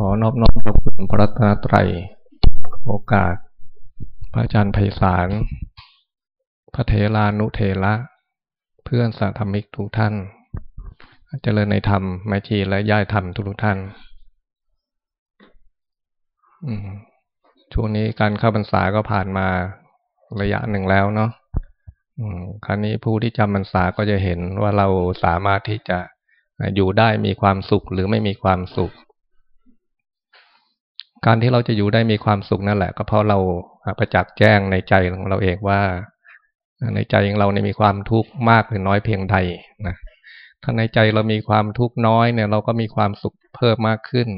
ขอนอบน้อมพระคุณพระรัตนตรัย โอกาส พระอาจารย์ไพศาล พระเทลานุเทระเพื่อนสาธมิกทุกท่าน เจริญในธรรมแม่ชีและย่ายธรรมทุกท่านช่วงนี้การเข้าพรรษาก็ผ่านมาระยะหนึ่งแล้วเนาะคราวนี้ผู้ที่จำพรรษาก็จะเห็นว่าเราสามารถที่จะอยู่ได้มีความสุขหรือไม่มีความสุข การที่เราจะอยู่ได้มีความสุขนั่นแหละ ก็เพราะเราประจักษ์แจ้งในใจของเราเองว่า ในใจของเราเนี่ยมีความทุกข์มากหรือน้อยเพียงใดนะถ้าในใจเรามีความทุกข์น้อยเนี่ย เราก็มีความสุขเพิ่มมากขึ้น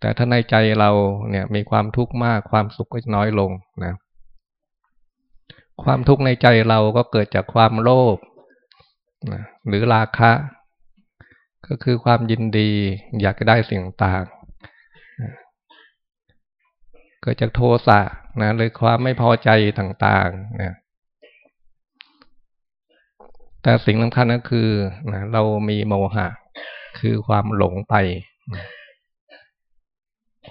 แต่ถ้าในใจเราเนี่ยมีความทุกข์มากความสุขก็น้อยลงนะความทุกข์ในใจเราก็เกิดจากความโลภนะหรือราคะ ก็คือความยินดีอยากได้สิ่งต่าง เกิดจากโทสะนะหรือความไม่พอใจต่างๆนะแต่สิ่งสำคัญก็คือนะเรามีโมหะ คือความหลงไป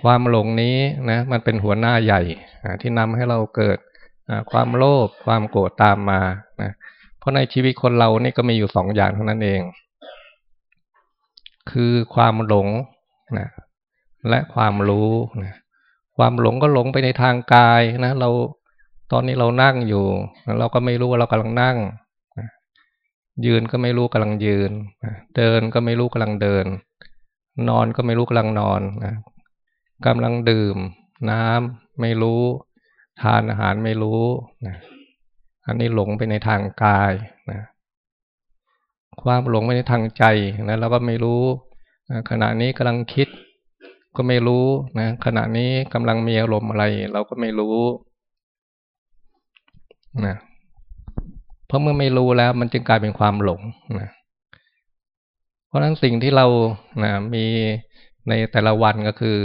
ความหลงนี้นะ มันเป็นหัวหน้าใหญ่ที่นำให้เราเกิดความโลภความโกรธตามมานะเพราะในชีวิตคนเรานี่ก็มีอยู่สองอย่างเท่านั้นเอง คือความหลงนะและความรู้นะ ความหลงก็หลงไปในทางกายนะเราตอนนี้เรานั่งอยู่ เราก็ไม่รู้ว่าเรากำลังนั่ง ยืนก็ไม่รู้กำลังยืน เดินก็ไม่รู้กำลังเดิน นอนก็ไม่รู้กำลังนอนนะกำลังดื่ม น้ำไม่รู้ ทานอาหารไม่รู้นะอันนี้หลงไปในทางกายนะความหลงไปในทางใจนะเราก็ไม่รู้ขณะนี้กำลังคิด ก็ไม่รู้นะขณะนี้กำลังมีอารมณ์อะไร เราก็ไม่รู้นะเพราะเมื่อไม่รู้แล้ว มันจึงกลายเป็นความหลงนะเพราะนั้นสิ่งที่เรานะมีในแต่ละวันก็คือ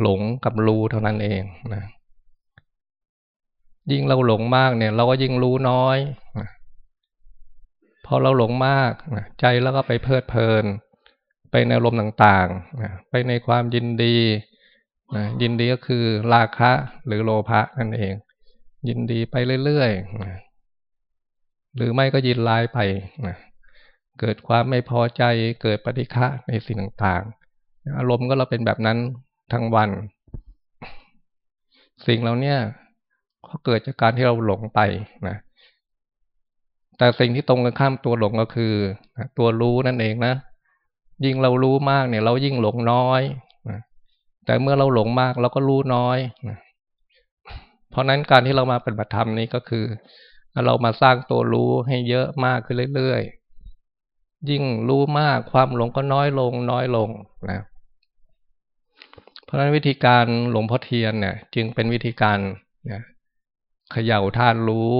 หลงกับรู้เท่านั้นเองนะยิ่งเราหลงมากเนี่ย เราก็ยิ่งรู้น้อยนะพอเราหลงมากนะใจแล้วก็ไปเพลิดเพลิน ไปในอารมณ์ต่างๆนะไปในความยินดีนะยินดีก็คือราคะหรือโลภะนั่นเอง ยินดีไปเรื่อยๆนะหรือไม่ก็ยินร้ายไปนะเกิดความไม่พอใจเกิดปฏิฆะในสิ่งต่างๆ อารมณ์ก็เราเป็นแบบนั้นทั้งวัน สิ่งเราเนี่ยก็เกิดจากการที่เราหลงไปนะแต่สิ่งที่ตรงกันข้ามตัวหลงก็คือ ตัวรู้นั่นเองนะ ยิ่งเรารู้มากเนี่ย เรายิ่งหลงน้อย แต่เมื่อเราหลงมากเราก็รู้น้อย เพราะนั้นการที่เรามาปฏิบัติธรรมนี้ก็คือ เรามาสร้างตัวรู้ให้เยอะมากขึ้นเรื่อยๆ ยิ่งรู้มากความหลงก็น้อยลง น้อยลงนะ เพราะนั้นวิธีการหลงพ่อเทียนเนี่ย จึงเป็นวิธีการนะเขย่าธาตุรู้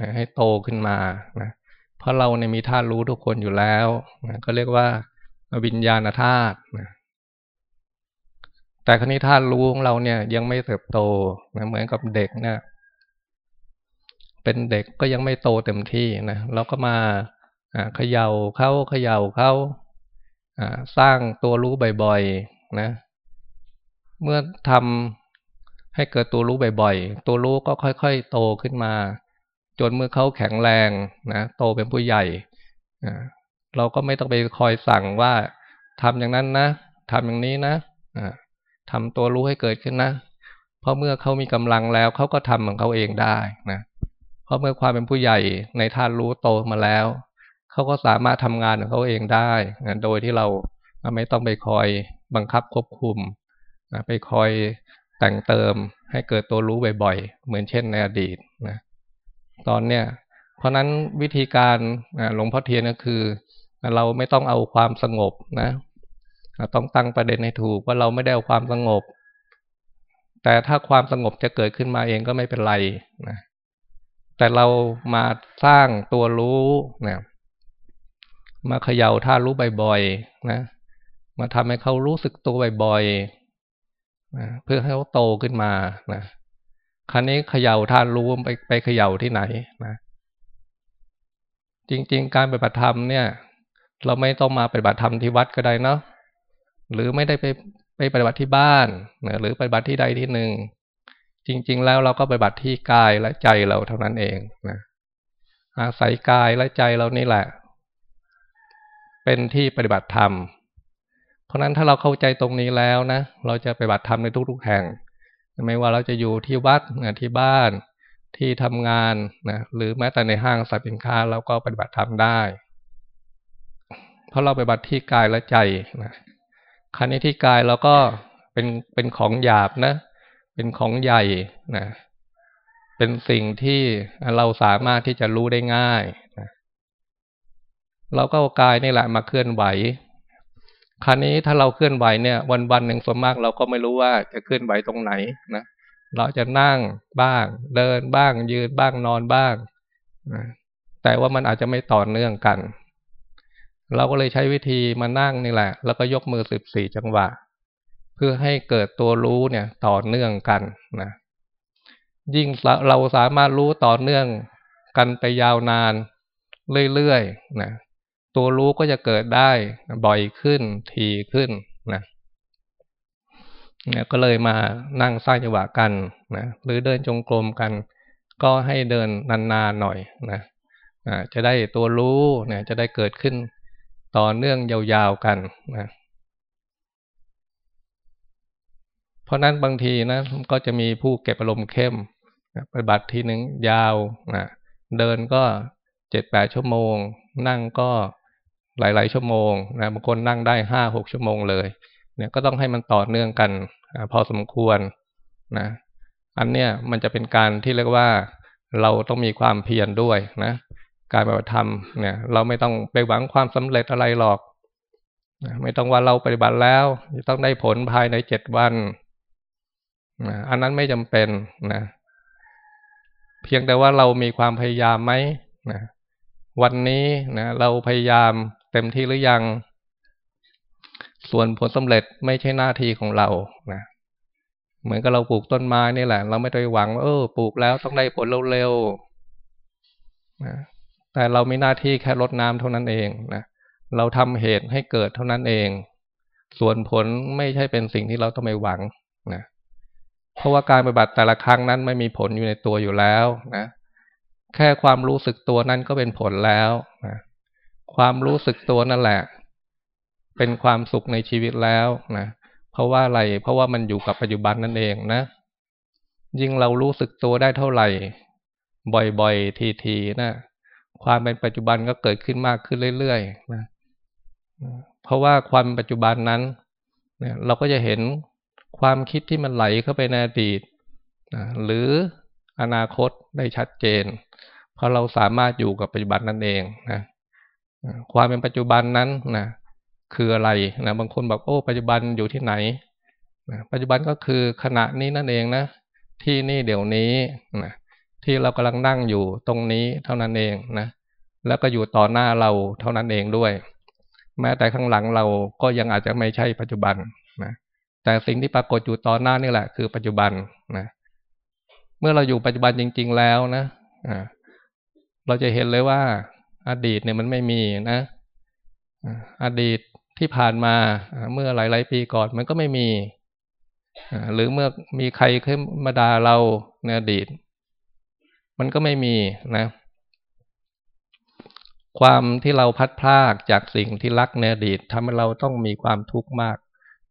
นะให้โตขึ้นมานะเพราะเราเนี่ยมีธาตุรู้ทุกคนอยู่แล้วนะก็เรียกว่า วิญญาณธาตุแต่คณิธาตุรู้ของเราเนี่ย ยังไม่เติบโตนะเหมือนกับเด็กเนี่ยเป็นเด็กก็ยังไม่โตเต็มที่นะเราก็มาเขย่าเขาเขย่าเขาสร้างตัวรู้บ่อยๆนะ เมื่อทำให้เกิดตัวรู้บ่อยๆ ตัวรู้ก็ค่อยๆ โตขึ้นมา จนเมื่อเขาแข็งแรงนะโตเป็นผู้ใหญ่ เราก็ไม่ต้องไปคอยสั่งว่าทำอย่างนั้นนะทำอย่างนี้นะทำตัวรู้ให้เกิดขึ้นนะ เพราะเมื่อเขามีกำลังแล้วเขาก็ทำของเขาเองได้นะเพราะเมื่อความเป็นผู้ใหญ่ในท่านรู้โตมาแล้วเขาก็สามารถทำงานของเขาเองได้นะโดยที่เราไม่ต้องไปคอยบังคับควบคุมนะไปคอยแต่งเติมให้เกิดตัวรู้บ่อยๆ เหมือนเช่นในอดีตนะตอนเนี้ย เพราะนั้นวิธีการหลวงพ่อเทียนก็คือ เราไม่ต้องเอาความสงบนะต้องตั้งประเด็นให้ถูกว่าเราไม่ได้เอาความสงบ แต่ถ้าความสงบจะเกิดขึ้นมาเองก็ไม่เป็นไรนะแต่เรามาสร้างตัวรู้นะมาเขย่าท่ารู้บ่อยๆนะมาทำให้เขารู้สึกตัวบ่อยนะเพื่อให้เขาโตขึ้นมานะครั้นี้เขย่าท่านรู้ไปไปเขย่าที่ไหนนะ จริง ๆ การปฏิบัติธรรมเนี่ย เราไม่ต้องมาปฏิบัติธรรมที่วัดก็ได้เนาะหรือไม่ได้ไปไปปฏิบัติที่บ้านนะหรือปฏิบัติที่ใดที่หนึ่งจริง ๆ แล้วเราก็ปฏิบัติที่กายและใจเราเท่านั้นเองนะอาศัยกายและใจเรานี่แหละ เป็นที่ปฏิบัติธรรม เพราะนั้นถ้าเราเข้าใจตรงนี้แล้วนะ เราจะปฏิบัติธรรมในทุกๆแห่ง ไม่ว่าเราจะอยู่ที่วัดที่บ้าน ที่ทำงานนะหรือแม้แต่ในห้างสรรพสินค้าเราก็ปฏิบัติธรรมได้ เพราะเราปฏิบัติที่กายและใจนะครั้นี้ที่กายเราก็เป็นเป็นของหยาบนะ เป็นของใหญ่นะเป็นสิ่งที่เราสามารถที่จะรู้ได้ง่ายนะเราก็ากายนี่แหละมาเคลื่อนไหวครั้นี้ถ้าเราเคลื่อนไหวเนี่ย วันวันหนึ่งส่วนมากเราก็ไม่รู้ว่าจะเคลื่อนไหวตรงไหนนะ เราจะนั่งบ้าง เดินบ้าง ยืนบ้างนอนบ้างแต่ว่ามันอาจจะไม่ต่อเนื่องกัน เราก็เลยใช้วิธีมานั่งนี่แหละ แล้วก็ยกมือสิบสี่จังหวะ เพื่อให้เกิดตัวรู้เนี่ยต่อเนื่องกันนะยิ่งเราสามารถรู้ต่อเนื่องกันไปยาวนานเรื่อยๆนะตัวรู้ก็จะเกิดได้บ่อยขึ้น ทีขึ้น นะเนี่ยก็เลยมานั่งสร้างจังหวะกันนะหรือเดินจงกรมกัน ก็ให้เดินนานๆหน่อยนะจะได้ตัวรู้เนี่ยจะได้เกิดขึ้นต่อเนื่องยาวๆกันนะเพราะนั้นบางทีนะก็จะมีผู้เก็บอารมณ์เข้มปฏิบัติทีหนึ่งยาวนะเดินก็เจ็ดแปดชั่วโมง นั่งก็หลายๆ ชั่วโมงนะบางคนนั่งได้ห้าหกชั่วโมงเลย เนี่ยก็ต้องให้มันต่อเนื่องกันอพอสมควรนะ อันเนี้ยมันจะเป็นการที่เรียกว่าเราต้องมีความเพียรด้วยนะ การปฏิบัติธรรมเนี่ย เราไม่ต้องไปหวังความสำเร็จอะไรหรอกไม่ต้องว่าเราปฏิบัติแล้วจะต้องได้ผลภายในเจ็ดวันอันนั้นไม่จำเป็นนะเพียงแต่ว่าเรามีความพยายามไหมนะวันนี้นะเราพยายามเต็มที่หรือยัง ส่วนผลสำเร็จไม่ใช่หน้าที่ของเรานะเหมือนกับเราปลูกต้นไม้นี่แหละ เราไม่ได้หวังเออปลูกแล้วต้องได้ผลเร็วๆนะแต่เรามีหน้าที่แค่รดน้ำเท่านั้นเองนะเราทำเหตุให้เกิดเท่านั้นเอง ส่วนผลไม่ใช่เป็นสิ่งที่เราต้องไปหวังนะเพราะว่าการปฏิบัติแต่ละครั้งนั้นไม่มีผลอยู่ในตัวอยู่แล้วนะแค่ความรู้สึกตัวนั้นก็เป็นผลแล้วนะความรู้สึกตัวนั่นแหละ เป็นความสุขในชีวิตแล้วนะเพราะว่าอะไรเพราะว่ามันอยู่กับปัจจุบันนั่นเองนะ ยิ่งเรารู้สึกตัวได้เท่าไหร่ บ่อยๆทีๆนะความเป็นปัจจุบันก็เกิดขึ้นมากขึ้นเรื่อยๆนะเพราะว่าความปัจจุบันนั้นเนี่ยเราก็จะเห็นความคิดที่มันไหลเข้าไปในอดีตนะหรืออนาคตได้ชัดเจน เพราะเราสามารถอยู่กับปัจจุบันนั่นเองนะความเป็นปัจจุบันนั้นนะ คืออะไรนะบางคนบอกโอ้ปัจจุบันอยู่ที่ไหนนะปัจจุบันก็คือขณะนี้นั่นเองนะ ที่นี่เดี๋ยวนี้นะที่เรากำลังนั่งอยู่ตรงนี้เท่านั้นเองนะแล้วก็อยู่ต่อหน้าเราเท่านั้นเองด้วย แม้แต่ข้างหลังเราก็ยังอาจจะไม่ใช่ปัจจุบันนะแต่สิ่งที่ปรากฏอยู่ต่อหน้านี่แหละ คือปัจจุบันนะเมื่อเราอยู่ปัจจุบันจริง ๆ แล้วนะเราจะเห็นเลยว่า อดีตเนี่ยมันไม่มีนะอดีต ที่ผ่านมาเมื่อหลาย ๆ ปีก่อนมันก็ไม่มี หรือเมื่อมีใครขึ้นมาด่าเราในอดีต มันก็ไม่มีนะ ความที่เราพัดพลากจากสิ่งที่รักในอดีตทำให้เราต้องมีความทุกข์มาก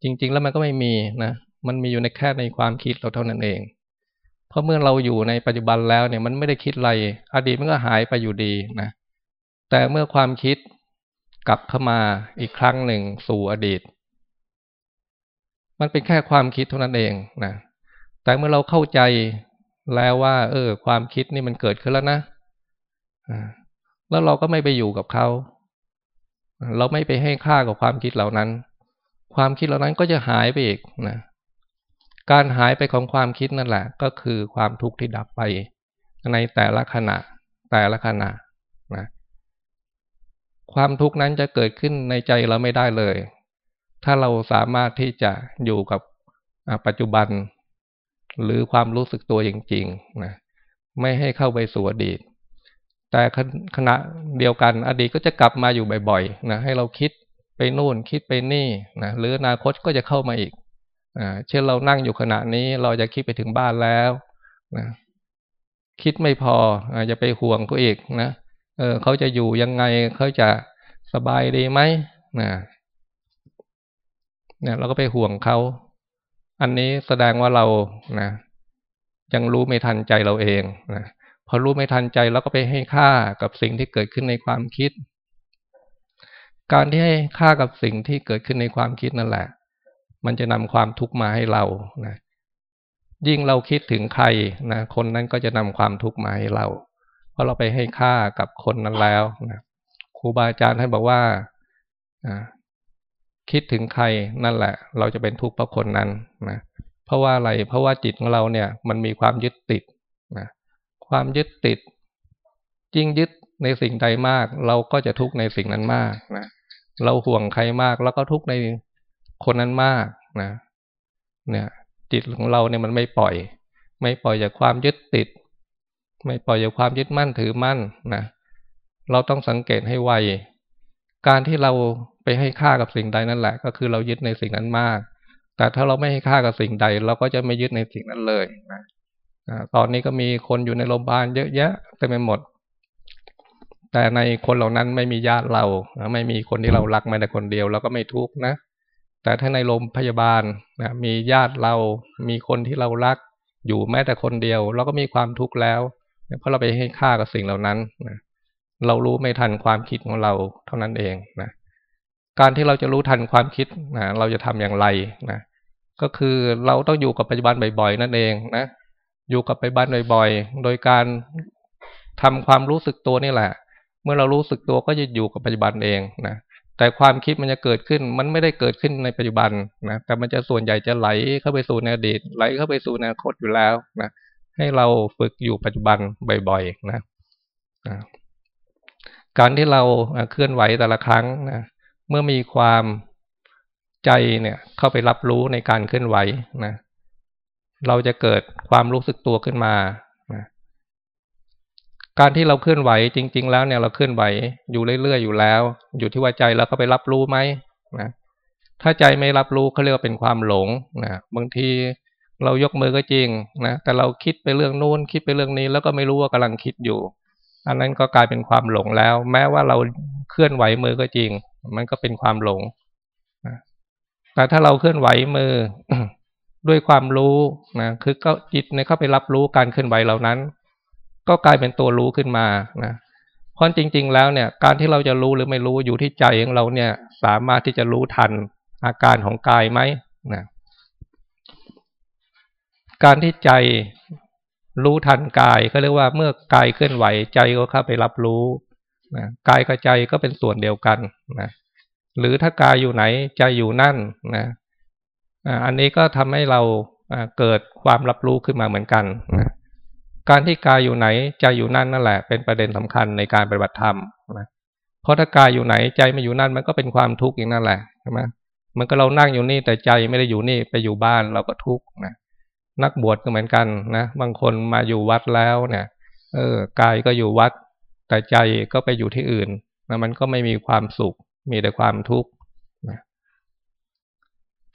จริง ๆ แล้วมันก็ไม่มีนะมันมีอยู่ในแค่ในความคิดเราเท่านั้นเอง เพราะเมื่อเราอยู่ในปัจจุบันแล้วเนี่ย มันไม่ได้คิดอะไร อดีตมันก็หายไปอยู่ดีนะ แต่เมื่อความคิด กลับเข้ามาอีกครั้งหนึ่งสู่อดีต มันเป็นแค่ความคิดเท่านั้นเองนะแต่เมื่อเราเข้าใจแล้วว่า เออ ความคิดนี่มันเกิดขึ้นแล้วนะแล้วเราก็ไม่ไปอยู่กับเขา เราไม่ไปให้ค่ากับความคิดเหล่านั้น ความคิดเหล่านั้นก็จะหายไปอีกนะการหายไปของความคิดนั่นแหละ ก็คือความทุกข์ที่ดับไป ในแต่ละขณะแต่ละขณะนะ ความทุกข์นั้นจะเกิดขึ้นในใจเราไม่ได้เลย ถ้าเราสามารถที่จะอยู่กับปัจจุบัน หรือความรู้สึกตัวจริงๆนะไม่ให้เข้าไปสู่อดีต แต่ขณะเดียวกันอดีตก็จะกลับมาอยู่บ่อยๆนะให้เราคิดไปนู่นคิดไปนี่นะหรืออนาคตก็จะเข้ามาอีกเช่นเรานั่งอยู่ขณะนี้เราจะคิดไปถึงบ้านแล้วนะคิดไม่พออาจจะไปห่วงเขาอีกนะ เออเขาจะอยู่ยังไงเขาจะสบายดีไหมนะเนี่ยเราก็ไปห่วงเขา อันนี้แสดงว่าเรานะยังรู้ไม่ทันใจเราเองนะพอรู้ไม่ทันใจเราก็ไปให้ค่ากับสิ่งที่เกิดขึ้นในความคิด การที่ให้ค่ากับสิ่งที่เกิดขึ้นในความคิดนั่นแหละ มันจะนำความทุกข์มาให้เรานะยิ่งเราคิดถึงใครนะคนนั้นก็จะนำความทุกข์มาให้เรา ราะเราไปให้ค่ากับคนนั้นแล้วนะครูบาอาจารย์ท่านบอกว่าคิดถึงใครนั่นแหละ เราจะเป็นทุกข์เพราะคนนั้นนะเพราะว่าอะไรเพราะว่าจิตของเราเนี่ย มันมีความยึดติดนะความยึดติดยิ่งยึดในสิ่งใดมาก เราก็จะทุกข์ในสิ่งนั้นมากนะเราห่วงใครมากแล้วก็ทุกข์ในคนนั้นมากนะ เนี่ย จิตของเราเนี่ยมันไม่ปล่อย ไม่ปล่อยจากความยึดติด ไม่ปล่อยจากความยึดมั่นถือมั่นนะเราต้องสังเกตให้ไวการที่เราไปให้ค่ากับสิ่งใดนั่นแหละ ก็คือเรายึดในสิ่งนั้นมาก แต่ถ้าเราไม่ให้ค่ากับสิ่งใด เราก็จะไม่ยึดในสิ่งนั้นเลยนะตอนนี้ก็มีคนอยู่ในโรงพยาบาลเยอะแยะเต็มไปหมด แต่ในคนเหล่านั้นไม่มีญาติเรา ไม่มีคนที่เรารักแม้แต่คนเดียวเราก็ไม่ทุกข์นะ แต่ถ้าในโรงพยาบาลนะมีญาติเรา มีคนที่เรารักอยู่แม้แต่คนเดียว เราก็มีความทุกข์แล้ว เพราะเราไปให้ค่ากับสิ่งเหล่านั้นนะเรารู้ไม่ทันความคิดของเราเท่านั้นเองนะการที่เราจะรู้ทันความคิดนะเราจะทำอย่างไรนะก็คือเราต้องอยู่กับปัจจุบันบ่อยๆ นั่นเองนะอยู่กับปัจจุบันบ่อยๆ โดยการทำความรู้สึกตัวนี่แหละ เมื่อเรารู้สึกตัวก็จะอยู่กับปัจจุบันเองนะแต่ความคิดมันจะเกิดขึ้น มันไม่ได้เกิดขึ้นในปัจจุบันนะแต่มันจะส่วนใหญ่จะไหลเข้าไปสู่ในอดีตไหลเข้าไปสู่อนาคตอยู่แล้วนะ ให้เราฝึกอยู่ปัจจุบันบ่อยๆนะการที่เราเคลื่อนไหวแต่ละครั้งนะเมื่อมีความใจเนี่ยเข้าไปรับรู้ในการเคลื่อนไหวนะเราจะเกิดความรู้สึกตัวขึ้นมานะการที่เราเคลื่อนไหวจริง ๆ แล้วเนี่ยเราเคลื่อนไหวอยู่เรื่อยๆอยู่แล้ว อยู่ที่ว่าใจเราเข้าไปรับรู้ไหมนะถ้าใจไม่รับรู้เขาเรียกว่าเป็นความหลงนะบางที เรายกมือก็จริงนะแต่เราคิดไปเรื่องนู้นคิดไปเรื่องนี้ แล้วก็ไม่รู้ว่ากำลังคิดอยู่ อันนั้นก็กลายเป็นความหลงแล้ว แม้ว่าเราเคลื่อนไหวมือก็จริง มันก็เป็นความหลงแต่ถ้าเราเคลื่อนไหวมือด้วยความรู้นะคือก็จิตในเข้าไปรับรู้การเคลื่อนไหวเหล่านั้น ก็กลายเป็นตัวรู้ขึ้นมานะเพราะจริง ๆ แล้วเนี่ย การที่เราจะรู้หรือไม่รู้อยู่ที่ใจของเราเนี่ย สามารถที่จะรู้ทันอาการของกายไหมนะ การที่ใจรู้ทันกายก็เรียกว่าเมื่อกายเคลื่อนไหวใจก็เข้าไปรับรู้นะกายกับใจก็เป็นส่วนเดียวกันนะหรือถ้ากายอยู่ไหนใจอยู่นั่นนะอันนี้ก็ทำให้เราเกิดความรับรู้ขึ้นมาเหมือนกันนะการที่กายอยู่ไหนใจอยู่นั่นนั่นแหละ เป็นประเด็นสำคัญในการปฏิบัติธรรมนะเพราะถ้ากายอยู่ไหนใจไม่อยู่นั่นมันก็เป็นความทุกข์อย่างนั่นแหละใช่ไหมมันก็เรานั่งอยู่นี่แต่ใจไม่ได้อยู่นี่ไปอยู่บ้านเราก็ทุกข์นะ นักบวชก็เหมือนกันนะบางคนมาอยู่วัดแล้วเนี่ย เออกายก็อยู่วัด แต่ใจก็ไปอยู่ที่อื่นนะมันก็ไม่มีความสุข มีแต่ความทุกข์นะ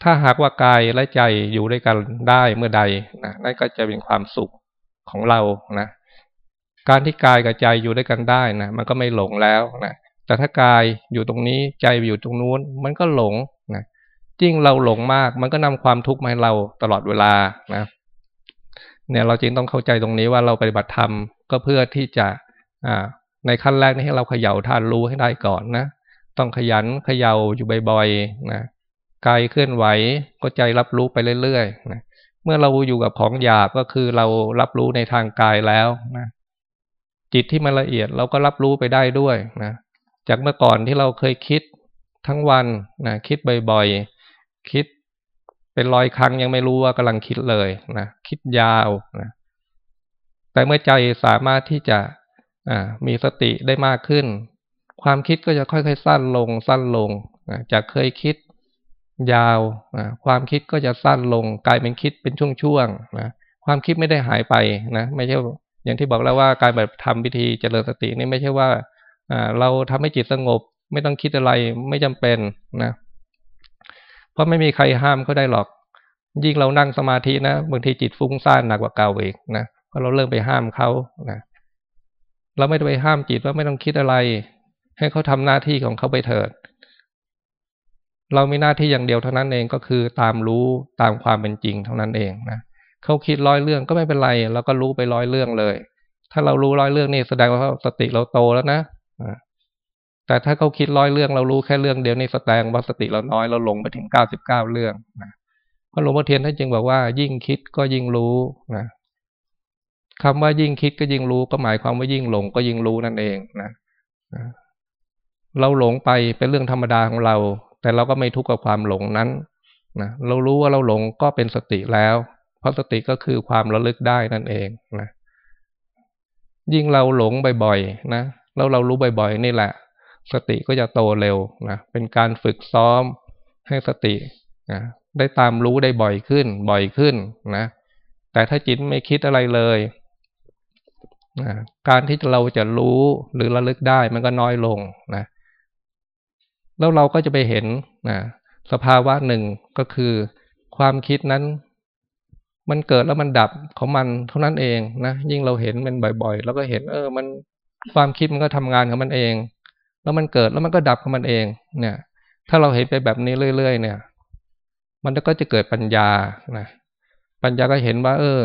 ถ้าหากว่ากายและใจอยู่ด้วยกันได้เมื่อใดนะนั่นก็จะเป็นความสุขของเรานะการที่กายกับใจอยู่ด้วยกันได้นะมันก็ไม่หลงแล้วนะแต่ถ้ากายอยู่ตรงนี้ใจอยู่ตรงนู้น มันก็หลง ยิ่งเราหลงมาก มันก็นำความทุกข์มาให้เราตลอดเวลานะเนี่ยเราจึงต้องเข้าใจตรงนี้ว่าเราปฏิบัติธรรมก็เพื่อที่จะอ่าในขั้นแรกนี่ให้เราเขย่าทานรู้ให้ได้ก่อนนะต้องขยันเขย่าอยู่บ่อยๆนะกายเคลื่อนไหวก็ใจรับรู้ไปเรื่อยๆนะเมื่อเราอยู่กับของหยาบก็คือเรารับรู้ในทางกายแล้วนะจิตที่มันละเอียดเราก็รับรู้ไปได้ด้วยนะจากเมื่อก่อนที่เราเคยคิดทั้งวันนะคิดบ่อยๆ คิดเป็นร้อยครั้งยังไม่รู้ว่ากำลังคิดเลยนะคิดยาวนะแต่เมื่อใจสามารถที่จะมีสติได้มากขึ้น ความคิดก็จะค่อยๆสั้นลงสั้นลงนะจากเคยคิดยาวนะความคิดก็จะสั้นลง กลายเป็นคิดเป็นช่วงๆนะความคิดไม่ได้หายไปนะไม่ใช่อย่างที่บอกแล้วว่าการแบบทำพิธีเจริญสตินี่ไม่ใช่ว่าเราทำให้จิตสงบ ไม่ต้องคิดอะไรไม่จำเป็นนะ เพราะไม่มีใครห้ามเขาได้หรอก ยิ่งเรานั่งสมาธินะบางทีจิตฟุ้งซ่านหนักกว่าเก่าอีกนะเพราะเราเริ่มไปห้ามเขานะเราไม่ได้ไปห้ามจิตว่าไม่ต้องคิดอะไร ให้เขาทำหน้าที่ของเขาไปเถิด เรามีหน้าที่อย่างเดียวเท่านั้นเองก็คือตามรู้ตามความเป็นจริงเท่านั้นเองนะเขาคิดร้อยเรื่องก็ไม่เป็นไรเราก็รู้ไปร้อยเรื่องเลย ถ้าเรารู้ร้อยเรื่องนี่แสดงว่าสติเราโตแล้วนะ แต่ถ้าเขาคิดร้อยเรื่องเรารู้แค่เรื่องเดียวนี่แสดงว่าสติเราน้อยเราลงไปถึงเก้าสิบเก้าเรื่องนะพระหลวงพ่อเทียนท่านจึงบอกว่า ยิ่งคิดก็ยิ่งรู้นะคำว่ายิ่งคิดก็ยิ่งรู้ก็หมายความว่ายิ่งหลงก็ยิ่งรู้นั่นเองนะเราหลงไปเป็นเรื่องธรรมดาของเรา แต่เราก็ไม่ทุกข์กับความหลงนั้นนะเรารู้ว่าเราหลงก็เป็นสติแล้ว เพราะสติก็คือความระลึกได้นั่นเองนะยิ่งเราหลงบ่อยๆนะแล้วเรารู้บ่อยๆนี่แหละ สติก็จะโตเร็วนะเป็นการฝึกซ้อมให้สตินะได้ตามรู้ได้บ่อยขึ้น บ่อยขึ้นนะ แต่ถ้าจิตไม่คิดอะไรเลยนะการที่เราจะรู้หรือระลึกได้มันก็น้อยลงนะแล้วเราก็จะไปเห็นนะสภาวะหนึ่งก็คือความคิดนั้น มันเกิดแล้วมันดับของมันเท่านั้นเองนะยิ่งเราเห็นมันบ่อยๆ แล้วก็เห็น เออ มันความคิดมันก็ทำงานของมันเอง แล้วมันเกิดแล้วมันก็ดับของมันเองเนี่ย ถ้าเราเห็นไปแบบนี้เรื่อย ๆ เนี่ย มันก็จะเกิดปัญญานะปัญญาก็เห็นว่า เออ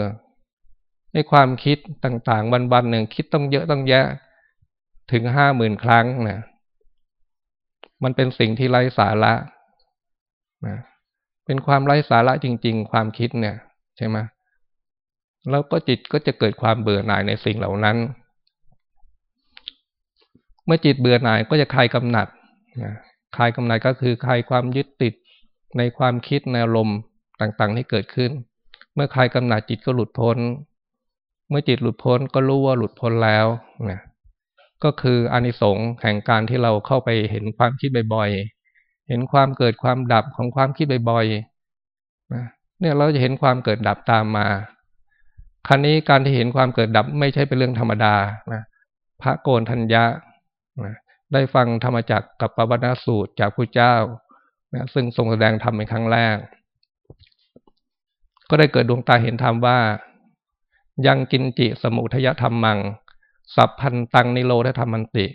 ในความคิดต่างๆ วันๆหนึ่งคิดต้องเยอะต้องแยะถึงห้าหมื่นครั้งนะมันเป็นสิ่งที่ไร้สาระนะเป็นความไร้สาระจริง ๆ ความคิดเนี่ย ใช่ไหมแล้วก็จิตก็จะเกิดความเบื่อหน่ายในสิ่งเหล่านั้น มื่อจิตเบื่อหน่ายก็จะคลายกำหนัดคลายกำหนัดก็คือคลายความยึดติดในความคิดในอารมณ์ต่างๆที่เกิดขึ้น เมื่อคลายกำหนัดจิตก็หลุดพ้น เมื่อจิตหลุดพ้นก็รู้ว่าหลุดพ้นแล้วนะก็คืออานิสงส์แห่งการที่เราเข้าไปเห็นความคิดบ่อยๆ เห็นความเกิดความดับของความคิดบ่อยๆนะเนี่ยเราจะเห็นความเกิดดับตามมา ครั้นี้การที่เห็นความเกิดดับไม่ใช่เป็นเรื่องธรรมดานะพระโกนทัญญะ นะได้ฟังธรรมจักกับปวัณสูตรจากพระเจ้านะซึ่งทรงแสดงธรรมเป็นครั้งแรก ก็ได้เกิดดวงตาเห็นธรรมว่า ยังกินจิสมุทยธรรมมัง สัพพันตังนิโรธธรรมันติ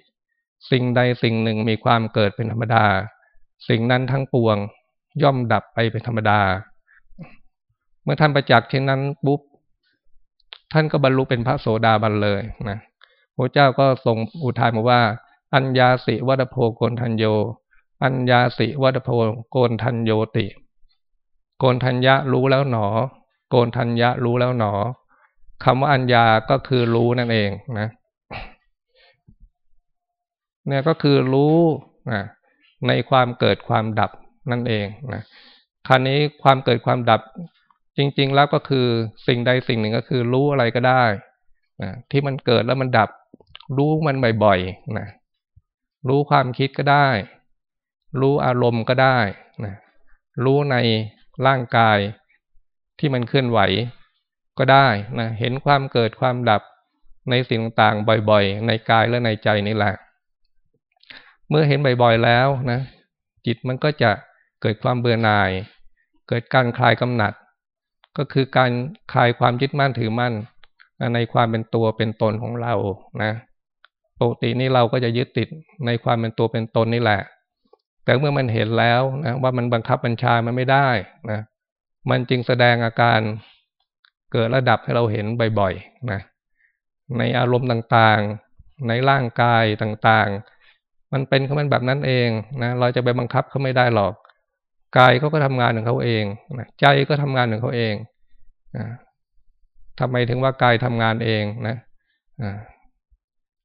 สิ่งใดสิ่งหนึ่งมีความเกิดเป็นธรรมดา สิ่งนั้นทั้งปวงย่อมดับไปเป็นธรรมดา เมื่อท่านประจักษ์เช่นนั้นปุ๊บท่านก็บรรลุเป็นพระโสดาบันเลยนะพระเจ้าก็ทรงอุทานมาว่า อัญญาสิวัตโพโกนทันโย อัญญาสิวัตโพโกนทันโยติ โกนทัญญะรู้แล้วหนอ โกนทัญญะรู้แล้วหนอคำว่าอัญญาก็คือรู้นั่นเองนะเนี่ยก็คือรู้นะในความเกิดความดับนั่นเองนะคราวนี้ความเกิดความดับจริง ๆ แล้วก็คือสิ่งใดสิ่งหนึ่งก็คือรู้อะไรก็ได้นะที่มันเกิดแล้วมันดับ รู้มันบ่อยๆนะ รู้ความคิดก็ได้ รู้อารมณ์ก็ได้นะรู้ในร่างกายที่มันเคลื่อนไหวก็ได้นะเห็นความเกิดความดับในสิ่งต่างๆบ่อยๆ ในกายและในใจนี่แหละ เมื่อเห็นบ่อยๆแล้วนะจิตมันก็จะเกิดความเบื่อหน่าย เกิดการคลายกำหนัด ก็คือการคลายความยึดมั่นถือมั่น ในความเป็นตัวเป็นตนของเรานะ ปกตินี่เราก็จะยึดติดในความเป็นตัวเป็นตนนี่แหละ แต่เมื่อมันเห็นแล้วนะว่ามันบังคับบัญชามันไม่ได้นะมันจึงแสดงอาการเกิดระดับให้เราเห็นบ่อยๆนะในอารมณ์ต่างๆ ในร่างกายต่างๆ มันเป็นเขามันแบบนั้นเองนะเราจะไปบังคับเขาไม่ได้หรอกกายเขาก็ทำงานของเขาเองนะใจก็ทำงานของเขาเองนะทำไมถึงว่ากายทำงานเองนะ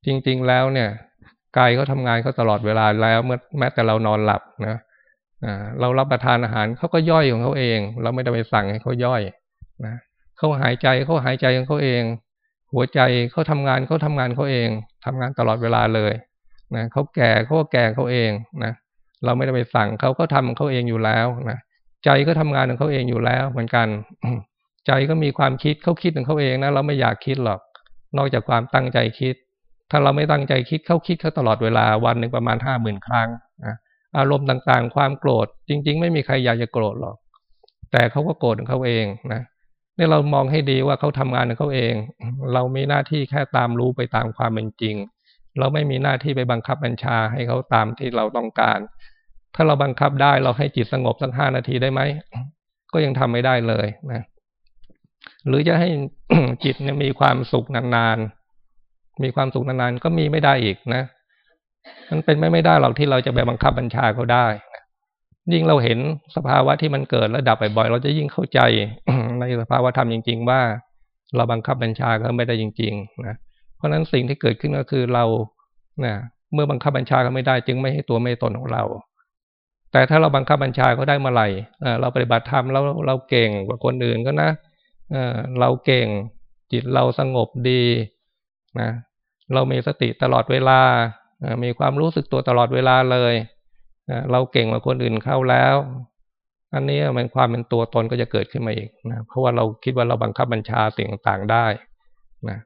จริง ๆ แล้วเนี่ยกายเขาทำงานเขาตลอดเวลาแล้วเมื่อแม้แต่เรานอนหลับนะเรารับประทานอาหารเขาก็ย่อยของเขาเอง เราไม่ได้ไปสั่งให้เขาย่อยนะเขาหายใจเขาหายใจของเขาเอง หัวใจเขาทำงานเขาทำงานเขาเอง ทำงานตลอดเวลาเลยนะเขาแก่เขาก็แก่เขาเองนะเราไม่ได้ไปสั่งเขาก็ทำเขาเองอยู่แล้วนะใจก็ทำงานของเขาเองอยู่แล้วเหมือนกัน ใจก็มีความคิดเขาคิดของเขาเองนะเราไม่อยากคิดหรอก นอกจากความตั้งใจคิด ถ้าเราไม่ตั้งใจคิดเขาคิดเขาตลอดเวลาวันหนึ่งประมาณห้าหมื่นครั้งนะอารมณ์ต่างๆ ความโกรธจริง ๆ ไม่มีใครอยากจะโกรธหรอก แต่เขาก็โกรธของเขาเองนะนี่เรามองให้ดีว่าเขาทำงานของเขาเอง เรามีหน้าที่แค่ตามรู้ไปตามความเป็นจริง เราไม่มีหน้าที่ไปบังคับบัญชาให้เขาตามที่เราต้องการ ถ้าเราบังคับได้เราให้จิตสงบสักห้านาทีได้ไหมก็ยังทำไม่ได้เลยนะ หรือจะให้จิตเนี่ยมีความสุขนานๆ มีความสุขนานๆก็มีไม่ได้อีกนะมันเป็นไม่ไม่ได้หรอกที่เราจะไปบังคับบัญชาเขาได้ยิ่งเราเห็นสภาวะที่มันเกิดและดับบ่อยๆเราจะยิ่งเข้าใจในสภาวะธรรมจริง ๆ ว่า เราบังคับบัญชาเขาไม่ได้จริง ๆ นะเพราะฉะนั้นสิ่งที่เกิดขึ้นก็คือเรานะเมื่อบังคับบัญชาเขาไม่ได้ จึงไม่ให้ตัวไม่ตนของเรา แต่ถ้าเราบังคับบัญชาเขาได้เมื่อไหร่เราปฏิบัติธรรมเราเราเก่งกว่าคนอื่นก็นะเราเก่งจิตเราสงบดีนะ เรามีสติตลอดเวลา มีความรู้สึกตัวตลอดเวลาเลย เราเก่งกว่าคนอื่นเข้าแล้ว อันนี้มันความเป็นตัวตนก็จะเกิดขึ้นมาอีกนะ เพราะว่าเราคิดว่าเราบังคับบัญชาสิ่งต่างได้นะ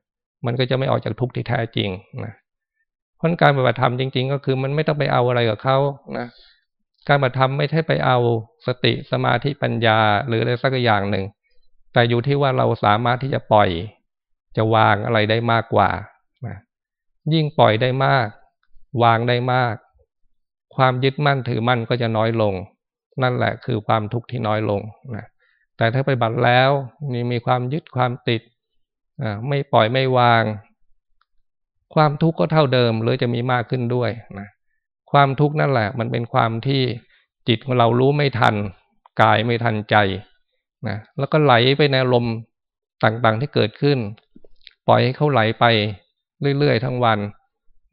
มันก็จะไม่ออกจากทุกข์ที่แท้จริงนะเพราะการปฏิบัติธรรมจริง ๆ ก็คือมันไม่ต้องไปเอาอะไรกับเขานะ การปฏิบัติธรรมไม่ใช่ไปเอาสติสมาธิปัญญาหรืออะไรสักอย่างหนึ่ง แต่อยู่ที่ว่าเราสามารถที่จะปล่อยจะวางอะไรได้มากกว่า ยิ่งปล่อยได้มาก วางได้มาก ความยึดมั่นถือมั่นก็จะน้อยลง นั่นแหละคือความทุกข์ที่น้อยลงนะแต่ถ้าไปบัตรแล้วมีมีความยึดความติดไม่ปล่อยไม่วาง ความทุกข์ก็เท่าเดิมหรือจะมีมากขึ้นด้วยนะความทุกข์นั่นแหละ มันเป็นความที่จิตของเรารู้ไม่ทันกายไม่ทันใจนะแล้วก็ไหลไปในลมต่างๆที่เกิดขึ้น ปล่อยให้เขาไหลไป เรื่อยๆทั้งวัน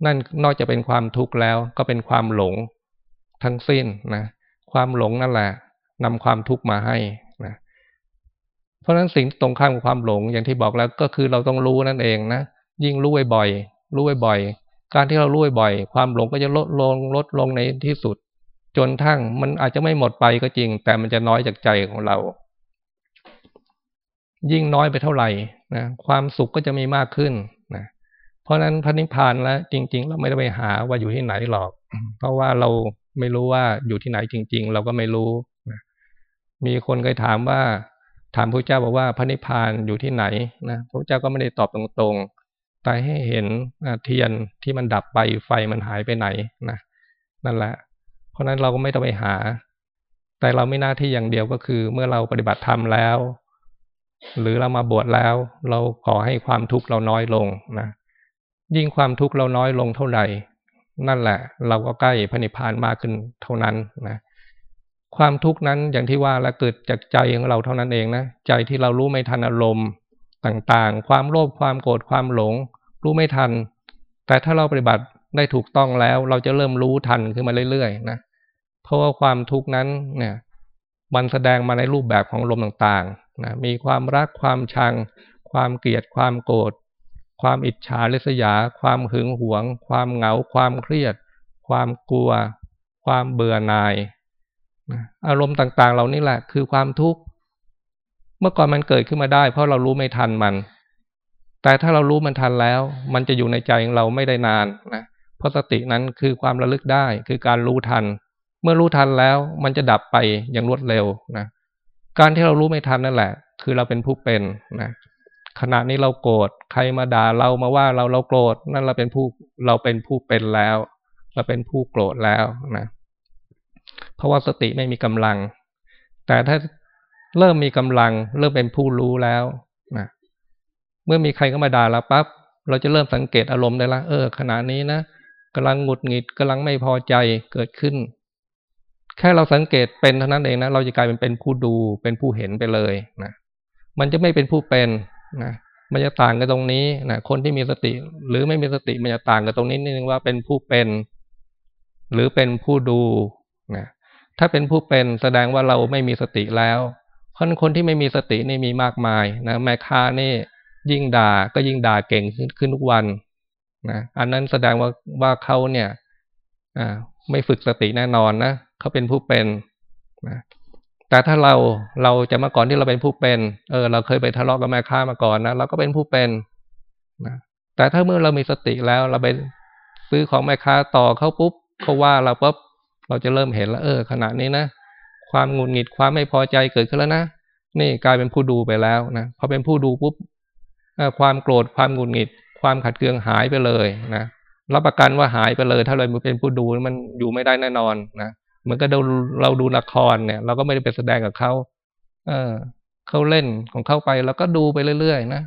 นั่นนอกจากเป็นความทุกข์แล้ว ก็เป็นความหลงทั้งสิ้นนะความหลงนั่นแหละนำความทุกข์มาให้นะเพราะฉะนั้นสิ่งตรงข้ามกับความหลงอย่างที่บอกแล้วก็คือเราต้องรู้นั่นเองนะยิ่งรู้บ่อยๆรู้บ่อยๆการที่เรารู้บ่อยๆความหลงก็จะลดลงลดลงในที่สุด จนทั้งมันอาจจะไม่หมดไปก็จริง แต่มันจะน้อยจากใจของเรา ยิ่งน้อยไปเท่าไหร่นะความสุขก็จะมีมากขึ้น ราะนั้นพระนิพพานแล้วจริง ๆ เราไม่ได้ไปหาว่าอยู่ที่ไหนหรอก เพราะว่าเราไม่รู้ว่าอยู่ที่ไหนจริง ๆ เราก็ไม่รู้นะมีคนเคยถามว่า ถามพระเจ้าบอกว่าพระนิพพานอยู่ที่ไหนนะพระเจ้าก็ไม่ได้ตอบตรงๆแต่ให้เห็นเทียนที่มันดับไปไฟมันหายไปไหนนะนั่นแหละ เพราะนั้นเราก็ไม่ต้องไปหา แต่เราไม่หน้าที่อย่างเดียวก็คือ เมื่อเราปฏิบัติธรรมแล้ว หรือเรามาบวชแล้ว เราขอให้ความทุกข์เราน้อยลงนะ ยิ่งความทุกข์เราน้อยลงเท่าไหร่ นั่นแหละ เราก็ใกล้พระนิพพานมากขึ้นเท่านั้นนะความทุกข์นั้นอย่างที่ว่าแล้วเกิดจากใจของเราเท่านั้นเองนะใจที่เรารู้ไม่ทันอารมณ์ต่างๆ ความโลภความโกรธความหลง รู้ไม่ทัน แต่ถ้าเราปฏิบัติได้ถูกต้องแล้ว เราจะเริ่มรู้ทันขึ้นมาเรื่อยๆนะเพราะว่าความทุกข์นั้นเนี่ยมันแสดงมาในรูปแบบของลมต่างๆนะมีความรักความชัง ความเกลียดความโกรธ ความอิจฉาริษยา ความหึงหวง ความเหงา ความเครียด ความกลัว ความเบื่อหน่าย อารมณ์ต่างๆ เหล่านี้แหละ คือความทุกข์ เมื่อก่อนมันเกิดขึ้นมาได้ เพราะเรารู้ไม่ทันมัน แต่ถ้าเรารู้มันทันแล้ว มันจะอยู่ในใจของเราไม่ได้นานนะ เพราะสตินั้นคือความระลึกได้ คือการรู้ทัน เมื่อรู้ทันแล้ว มันจะดับไปอย่างรวดเร็วนะ การที่เรารู้ไม่ทันนั่นแหละ คือเราเป็นผู้เป็นนะ ขณะนี้เราโกรธใครมาด่าเรามาว่าเราเราโกรธนั่นเราเป็นผู้เราเป็นผู้เป็นแล้ว เราเป็นผู้โกรธแล้วนะเพราะว่าสติไม่มีกำลัง แต่ถ้าเริ่มมีกำลัง เริ่มเป็นผู้รู้แล้วนะเมื่อมีใครเข้ามาด่าเราปั๊บเราจะเริ่มสังเกตอารมณ์ได้ละเออขณะนี้นะกำลังหงุดหงิดกำลังไม่พอใจเกิดขึ้น แค่เราสังเกตเป็นเท่านั้นเองนะเราจะกลายเป็นเป็นผู้ดูเป็นผู้เห็นไปเลยนะมันจะไม่เป็นผู้เป็น นะมันจะต่างกันตรงนี้นะคนที่มีสติ หรือไม่มีสติมันจะต่างกันตรงนี้นิดนึงว่าเป็นผู้เป็น หรือเป็นผู้ดูนะถ้าเป็นผู้เป็นแสดงว่าเราไม่มีสติแล้วคนคนที่ไม่มีสตินี่มีมากมายนะแม่ค้านี่ยิ่งด่าก็ยิ่งด่าเก่งขึ้นขึ้นทุกวันนะอันนั้นแสดงว่าว่าเขาเนี่ย อ่า ไม่ฝึกสติแน่นอนนะเขาเป็นผู้เป็นนะ แต่ถ้าเราเราจะมาก่อนที่เราเป็นผู้เป็น เออ เราเคยไปทะเลาะกับแม่ค้ามาก่อนนะเราก็เป็นผู้เป็นนะแต่ถ้าเมื่อเรามีสติแล้ว เราไปซื้อของแม่ค้าต่อเขาปุ๊บเขาว่าเราปุ๊บเราจะเริ่มเห็นแล้วเออขณะนี้นะความหงุดหงิดความไม่พอใจเกิดขึ้นแล้วนะนี่กลายเป็นผู้ดูไปแล้วนะพอเป็นผู้ดูปุ๊บความโกรธความหงุดหงิด ความขัดเคืองหายไปเลยนะรับประกันว่าหายไปเลย ถ้าเราเป็นผู้ดูมันอยู่ไม่ได้แน่นอนนะ เหมือนกับเราเราดูละครเนี่ย เราก็ไม่ได้ไปแสดงกับเขาเออเขาเล่นของเขาไปแล้วก็ดูไปเรื่อยๆนะ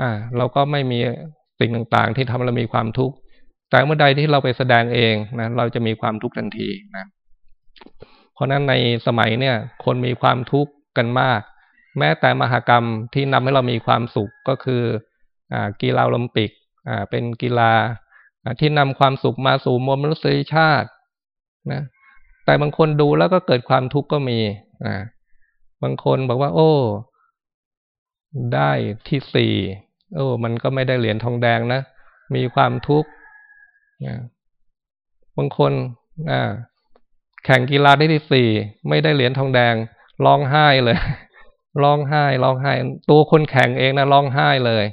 อ่า เราก็ไม่มีสิ่งต่างๆ ที่ทำเรามีความทุกข์แต่เมื่อใดที่เราไปแสดงเองนะเราจะมีความทุกข์ทันทีนะเพราะนั้นในสมัยเนี่ย คนมีความทุกข์กันมาก แม้แต่มหากรรมที่นำให้เรามีความสุขก็คือ อ่า กีฬาโอลิมปิก อ่า เป็นกีฬาที่นำความสุขมาสู่มวลมนุษยชาติ นะ แต่บางคนดูแล้วก็เกิดความทุกข์ก็มีอ่าบางคนบอกว่า โอ้ ได้ที่สี่โอ้มันก็ไม่ได้เหรียญทองแดงนะ มีความทุกข์นะบางคนอ่าแข่งกีฬาได้ที่สี่ไม่ได้เหรียญทองแดงร้องไห้เลยร้องไห้ร้องไห้ ตัวคนแข่งเองนะร้องไห้เลย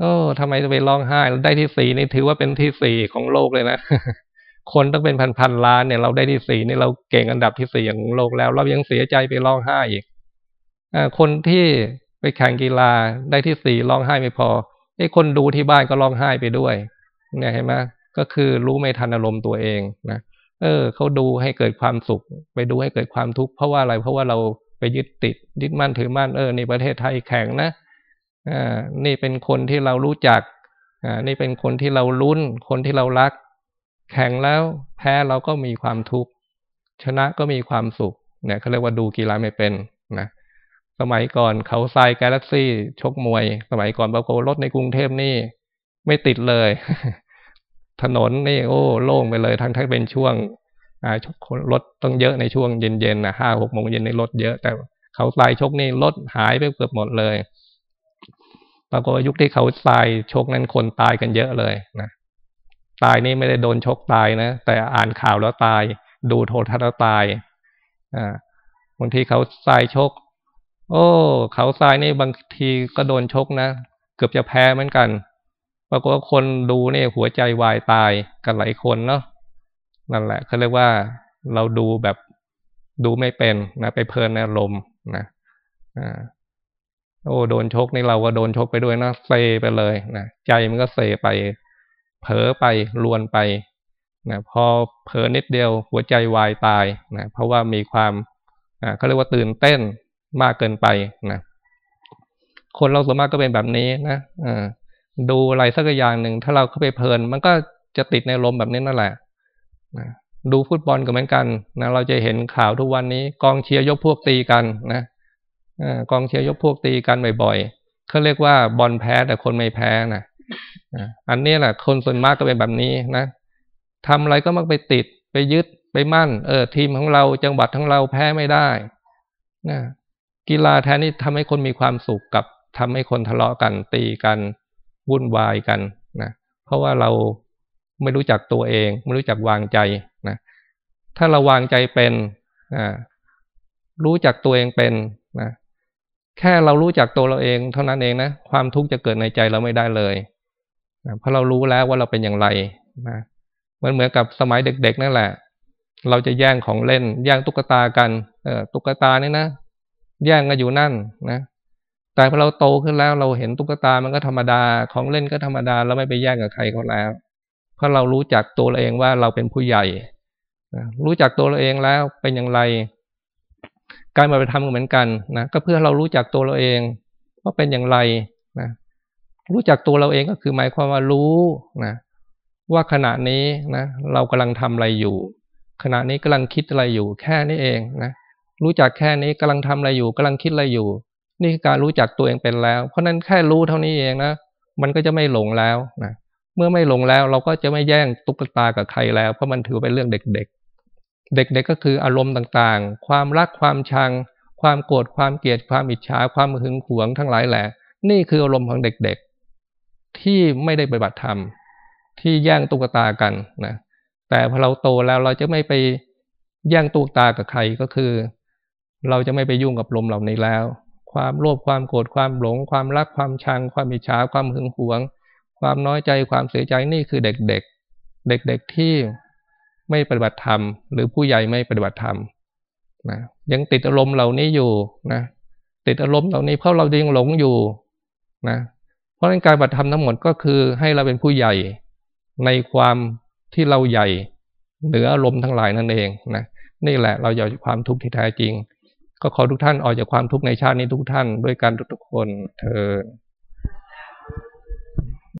โอ้ทำไมจะไปร้องไห้ได้ที่สี่นี่ถือว่าเป็นที่สี่ของโลกเลยนะ คนต้องเป็นพันๆล้านเนี่ยเราได้ที่สี่นี่เราเก่งอันดับที่สี่ของโลกแล้ว เรายังเสียใจไปร้องไห้อีกอคนที่ไปแข่งกีฬาได้ที่สี่ร้องไห้ไม่พอไอ้คนดูที่บ้านก็ร้องไห้ไปด้วย เนี่ยเห็นไหมก็คือรู้ไม่ทันอารมณ์ตัวเองนะเออเขาดูให้เกิดความสุข ไปดูให้เกิดความทุกข์เพราะว่าอะไรเพราะว่าเราไปยึดติดยึดมั่นถือมั่นเออในประเทศไทยแข็งนะอ่านี่เป็นคนที่เรารู้จักอ่านี่เป็นคนที่เราลุ้นคนที่เรารัก แข่งแล้วแพ้เราก็มีความทุกข์ชนะก็มีความสุขเนี่ยเขาเรียกว่าดูกีฬาไม่เป็นนะสมัยก่อนเขาทรายกาแล็กซี่ชกมวย สมัยก่อนบางคนรถในกรุงเทพนี่ ไม่ติดเลย ถนนนี่โอ้โล่งไปเลยทั้งทั้งเป็นช่วงรถต้องเยอะในช่วงเย็นๆนะห้าหกโมงเย็นในรถเยอะ แต่เขาทรายชกนี่รถหายไปเกือบหมดเลยปรากฏว่ายุคที่เขาทรายชกนั้นคนตายกันเยอะเลยนะ ตายนี่ไม่ได้โดนชกตายนะแต่อ่านข่าวแล้วตาย ดูโทรทัศน์แล้วตายอ่าบางทีเขาทรายชก โอ้เขาทรายนี่บางทีก็โดนชกนะเกือบจะแพ้เหมือนกันปรากฏว่าคนดูเนี่ยหัวใจวายตายกันหลายคนเนาะนั่นแหละเขาเรียกว่าเราดูแบบดูไม่เป็นนะไปเพลินในอารมณ์นะอ่าโอ้โดนชกนี่เราก็โดนชกไปด้วยนะเซไปเลยนะใจมันก็เซไป เผลอไปลวนไปนะพอเผลอนิดเดียวหัวใจวายตายนะเพราะว่ามีความเขาเรียกว่าตื่นเต้นมากเกินไปนะคนเราส่วนมากก็เป็นแบบนี้นะดูอะไรสักอย่างหนึ่งถ้าเราเข้าไปเพลิน มันก็จะติดในลมแบบนี้นั่นแหละนะดูฟุตบอลก็เหมือนกันนะเราจะเห็นข่าวทุกวันนี้ กองเชียร์ยกพวกตีกันนะกองเชียร์ยกพวกตีกันบ่อยๆเขาเรียกว่าบอลแพ้แต่คนไม่แพ้นะ อันนี้แหละคนส่วนมากก็เป็นแบบนี้นะทำอะไรก็มักไปติดไปยึดไปมั่น เออ ทีมของเราจังหวัดของเราแพ้ไม่ได้นะกีฬาแทนนี่ทำให้คนมีความสุขกับทำให้คนทะเลาะกันตีกันวุ่นวายกันนะเพราะว่าเราไม่รู้จักตัวเอง ไม่รู้จักวางใจนะถ้าเราวางใจเป็นนะรู้จักตัวเองเป็นนะแค่เรารู้จักตัวเราเอง เท่านั้นเองนะความทุกข์จะเกิดในใจเราไม่ได้เลย นะเพราะเรารู้แล้วว่าเราเป็นอย่างไรนะมันเหมือนกับสมัยเด็กๆนั่นแหละ เราจะแย่งของเล่น แย่งตุ๊กตากันเออตุ๊กตานี่นะแย่งกันอยู่นั่นนะแต่พอเราโตขึ้นแล้วเราเห็นตุ๊กตามันก็ธรรมดาของเล่นก็ธรรมดาเราไม่ไปแย่งกับใครเขาแล้ว เพราะเรารู้จักตัวเราเองว่าเราเป็นผู้ใหญ่รู้จักตัวเราเองแล้วเป็นอย่างไร การมาไปทำเหมือนกันนะก็เพื่อเรารู้จักตัวเราเองว่าเป็นอย่างไร รู้จักตัวเราเองก็คือหมายความว่ารู้นะว่าขณะนี้นะเรากำลังทำอะไรอยู่ ขณะนี้กำลังคิดอะไรอยู่ แค่นี้เองนะรู้จักแค่นี้กำลังทำอะไรอยู่กำลังคิดอะไรอยู่ นี่คือการรู้จักตัวเองเป็นแล้ว เพราะนั้นแค่รู้เท่านี้เองนะมันก็จะไม่หลงแล้วนะเมื่อไม่หลงแล้วเราก็จะไม่แย่งตุ๊กตากับใครแล้ว เพราะมันถือเป็นเรื่องเด็กๆ เด็กๆก็คืออารมณ์ต่างๆ ความรักความชัง ความโกรธความเกลียดความอิจฉาความหึงหวงทั้งหลายแหละ นี่คืออารมณ์ของเด็กๆ ที่ไม่ได้ปฏิบัติธรรม ที่แย่งตุ๊กตากันนะแต่พอเราโตแล้วเราจะไม่ไปแย่งตุ๊กตากับใครก็คือ เราจะไม่ไปยุ่งกับลมเหล่านี้แล้ว ความโลภความโกรธความหลง ความรักความชัง ความอิจฉาความหึงหวง ความน้อยใจความเสียใจนี่คือเด็กๆ เด็กๆที่ไม่ปฏิบัติธรรม หรือผู้ใหญ่ไม่ปฏิบัติธรรมนะยังติดอารมณ์เหล่านี้อยู่นะติดอารมณ์เหล่านี้เพราะเรายังหลงอยู่นะ เพราะการปฏิธรรมทั้งหมดก็คือให้เราเป็นผู้ใหญ่ในความที่เราใหญ่เหนืออารมณ์ทั้งหลายนั่นเองนะนี่แหละเราอยากความทุกข์ที่แท้จริง ก็ขอทุกท่านออกจากความทุกข์ในชาตินี้ทุกท่านด้วยกันทุกๆคนเธอ